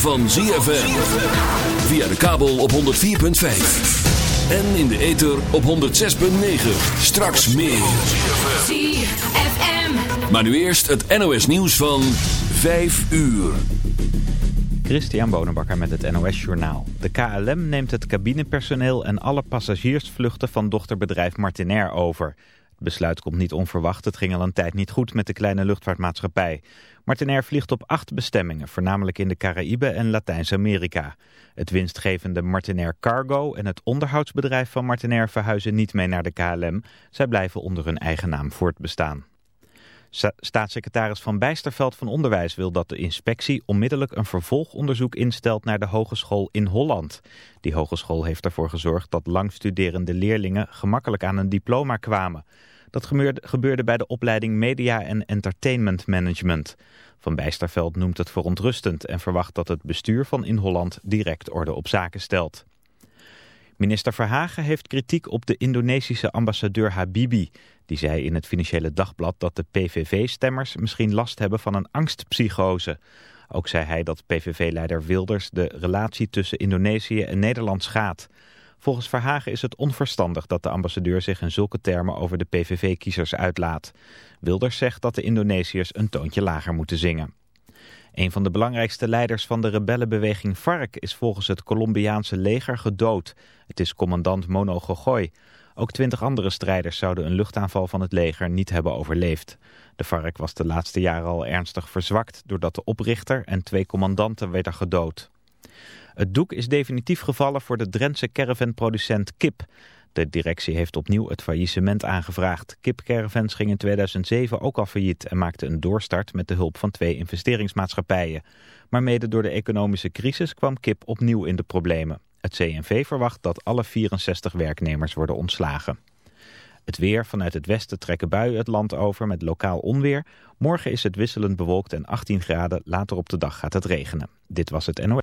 van ZFM. Via de kabel op 104.5. En in de ether op 106.9. Straks meer. ZFM. Maar nu eerst het NOS nieuws van 5 uur. Christian Bonenbakker met het NOS Journaal. De KLM neemt het cabinepersoneel en alle passagiersvluchten van dochterbedrijf Martinair over. Het besluit komt niet onverwacht. Het ging al een tijd niet goed met de kleine luchtvaartmaatschappij. Martinair vliegt op acht bestemmingen, voornamelijk in de Caraïbe en Latijns-Amerika. Het winstgevende Martinair Cargo en het onderhoudsbedrijf van Martinair verhuizen niet mee naar de KLM. Zij blijven onder hun eigen naam voortbestaan. Staatssecretaris Van Bijsterveld van Onderwijs wil dat de inspectie onmiddellijk een vervolgonderzoek instelt naar de hogeschool in Holland. Die hogeschool heeft ervoor gezorgd dat langstuderende leerlingen gemakkelijk aan een diploma kwamen. Dat gebeurde bij de opleiding Media en Entertainment Management. Van Bijsterveld noemt het verontrustend en verwacht dat het bestuur van In Holland direct orde op zaken stelt. Minister Verhagen heeft kritiek op de Indonesische ambassadeur Habibi. Die zei in het Financiële Dagblad dat de PVV-stemmers misschien last hebben van een angstpsychose. Ook zei hij dat PVV-leider Wilders de relatie tussen Indonesië en Nederland schaadt. Volgens Verhagen is het onverstandig dat de ambassadeur zich in zulke termen over de PVV-kiezers uitlaat. Wilders zegt dat de Indonesiërs een toontje lager moeten zingen. Een van de belangrijkste leiders van de rebellenbeweging FARC is volgens het Colombiaanse leger gedood. Het is commandant Mono Gogoy. Ook twintig andere strijders zouden een luchtaanval van het leger niet hebben overleefd. De FARC was de laatste jaren al ernstig verzwakt doordat de oprichter en twee commandanten werden gedood. Het doek is definitief gevallen voor de Drentse caravanproducent Kip. De directie heeft opnieuw het faillissement aangevraagd. Kip Caravans ging in 2007 ook al failliet en maakte een doorstart met de hulp van twee investeringsmaatschappijen. Maar mede door de economische crisis kwam Kip opnieuw in de problemen. Het CNV verwacht dat alle 64 werknemers worden ontslagen. Het weer vanuit het westen trekken buien het land over met lokaal onweer. Morgen is het wisselend bewolkt en 18 graden. Later op de dag gaat het regenen. Dit was het NOS.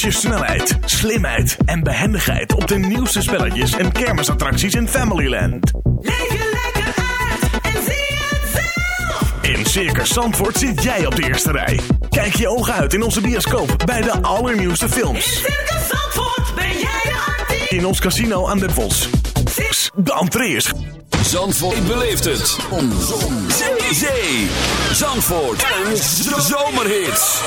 Toets je snelheid, slimheid en behendigheid op de nieuwste spelletjes en kermisattracties in Familyland. Leef je lekker uit en zie het zelf. In Circus Zandvoort zit jij op de eerste rij. Kijk je ogen uit in onze bioscoop bij de allernieuwste In films. Circus Zandvoort ben jij de artiest. In ons casino aan de Bos. De entree is... Zandvoort beleeft het. Zon. Zon. Zee. Zee. Zandvoort. Een zomerhit.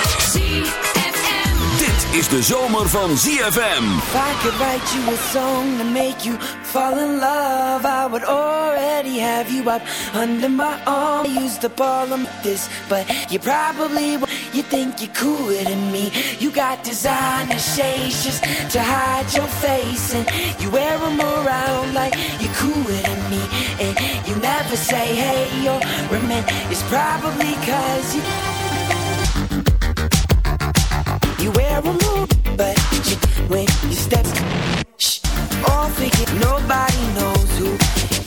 Is de zomer van ZFM. If I could write you a song to make you fall in love, I would already have you up under my arm. I used up all of this, but you probably you think you're cooler than me. You got designer shades just to hide your face, and you wear them around like you're cooler than me. And you never say hey or remember. It's probably cause you. You wear a all, but you, when you step, shh, all figure nobody knows who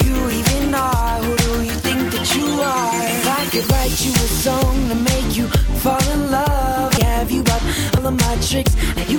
you even are. Who do you think that you are? If I could write you a song to make you fall in love, have you up all of my tricks? You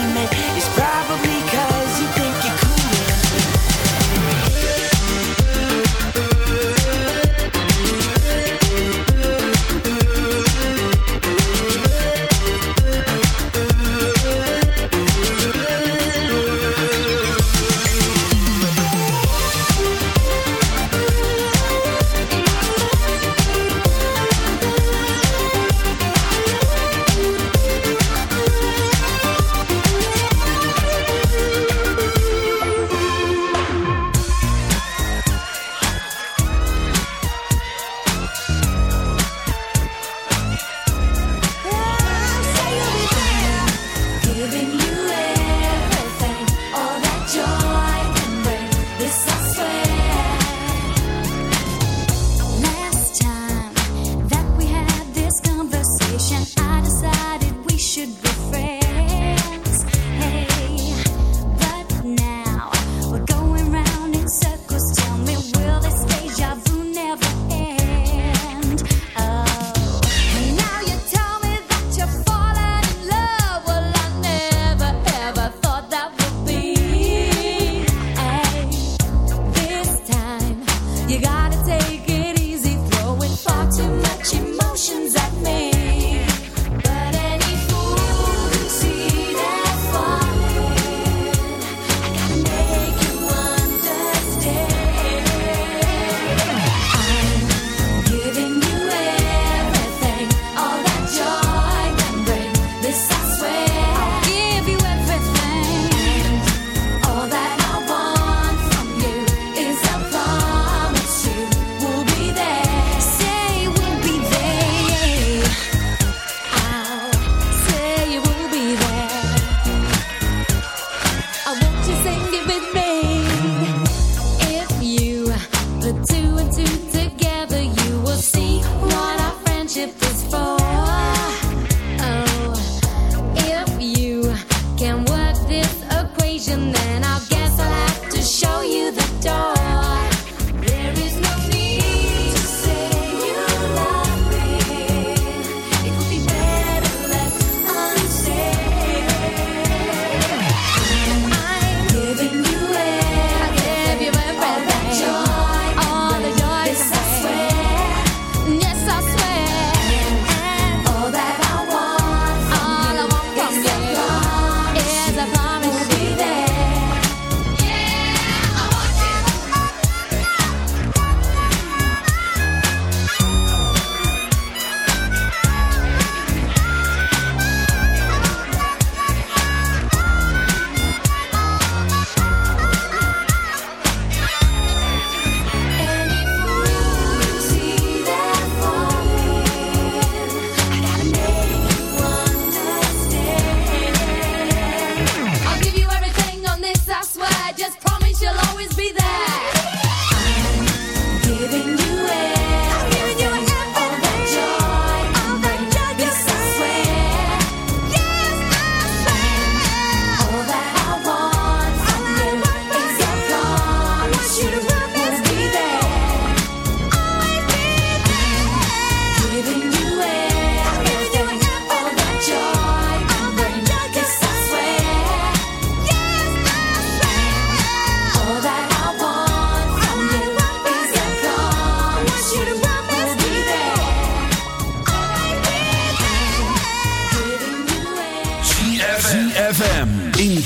she'll always be there.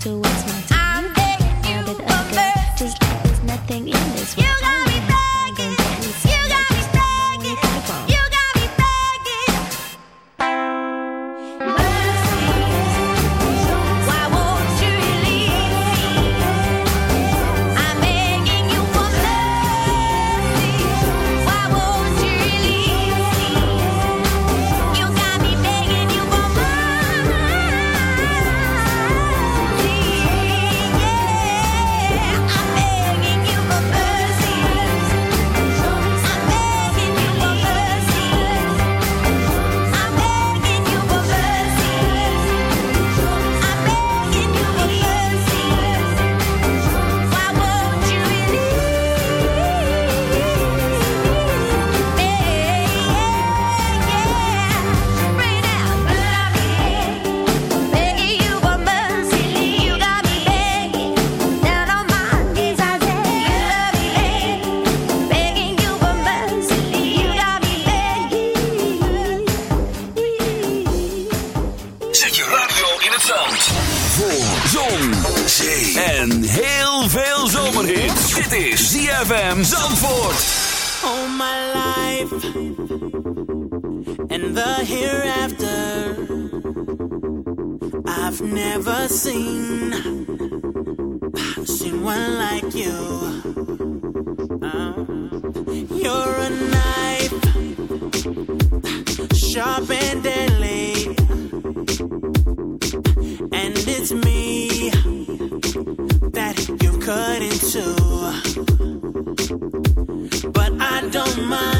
to what's my time. Don't mind.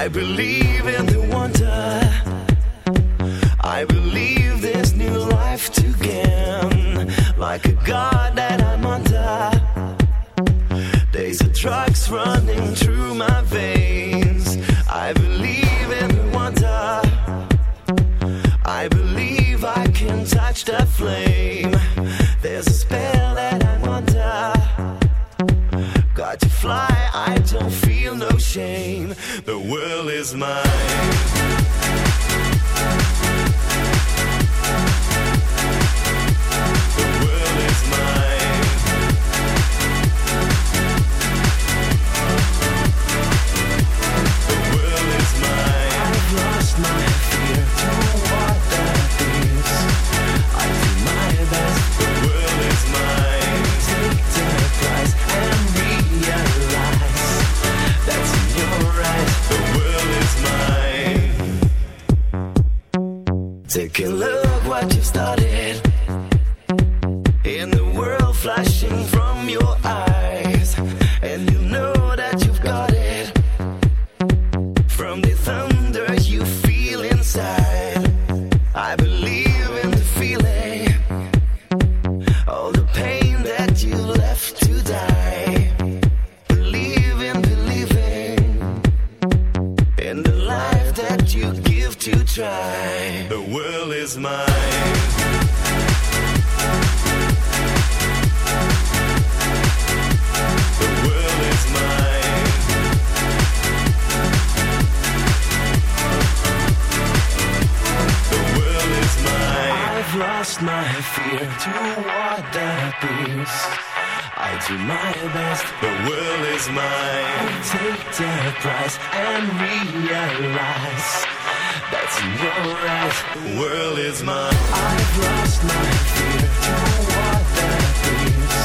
I believe in the wonder. I believe. is mine. lost my fear to what that appears. I do my best, the will is mine. I take the prize and realize that's in your eyes. The world is mine. I've lost my fear to what that appears.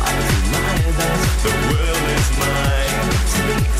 I do my best, the will is mine. I take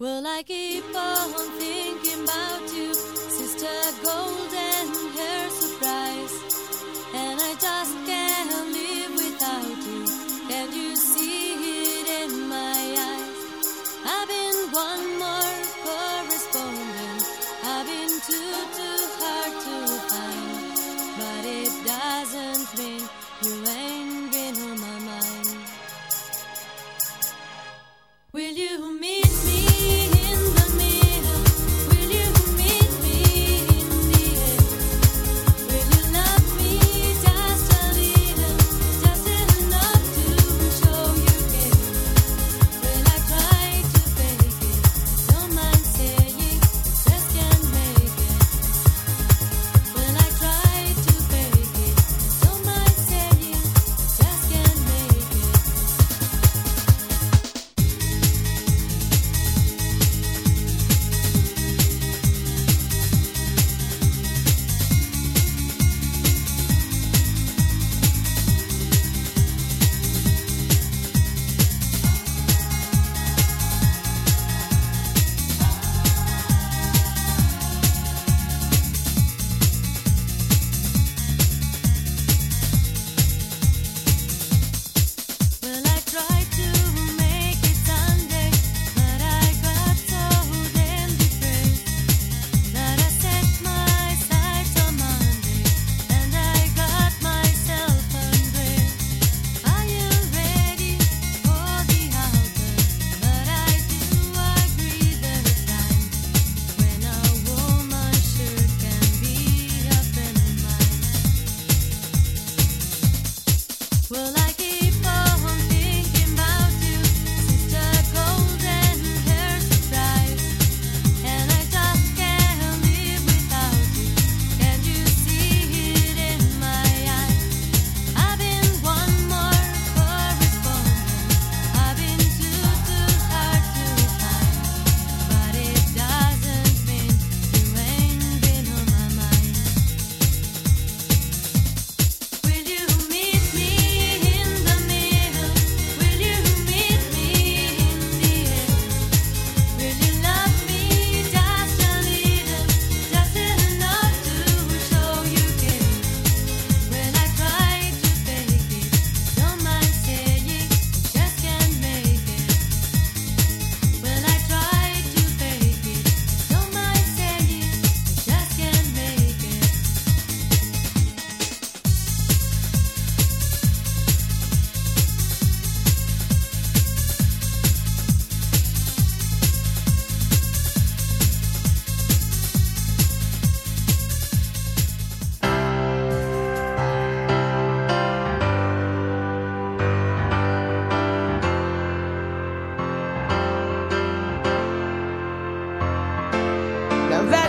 Well, I keep on thinking about you, Sister Golden.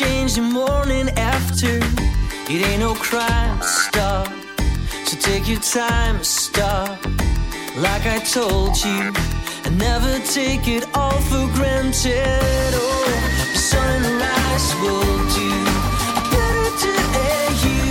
Change the morning after. It ain't no crime, stop. So take your time, stop. Like I told you, I never take it all for granted. Oh, the sunrise will do. Better to you,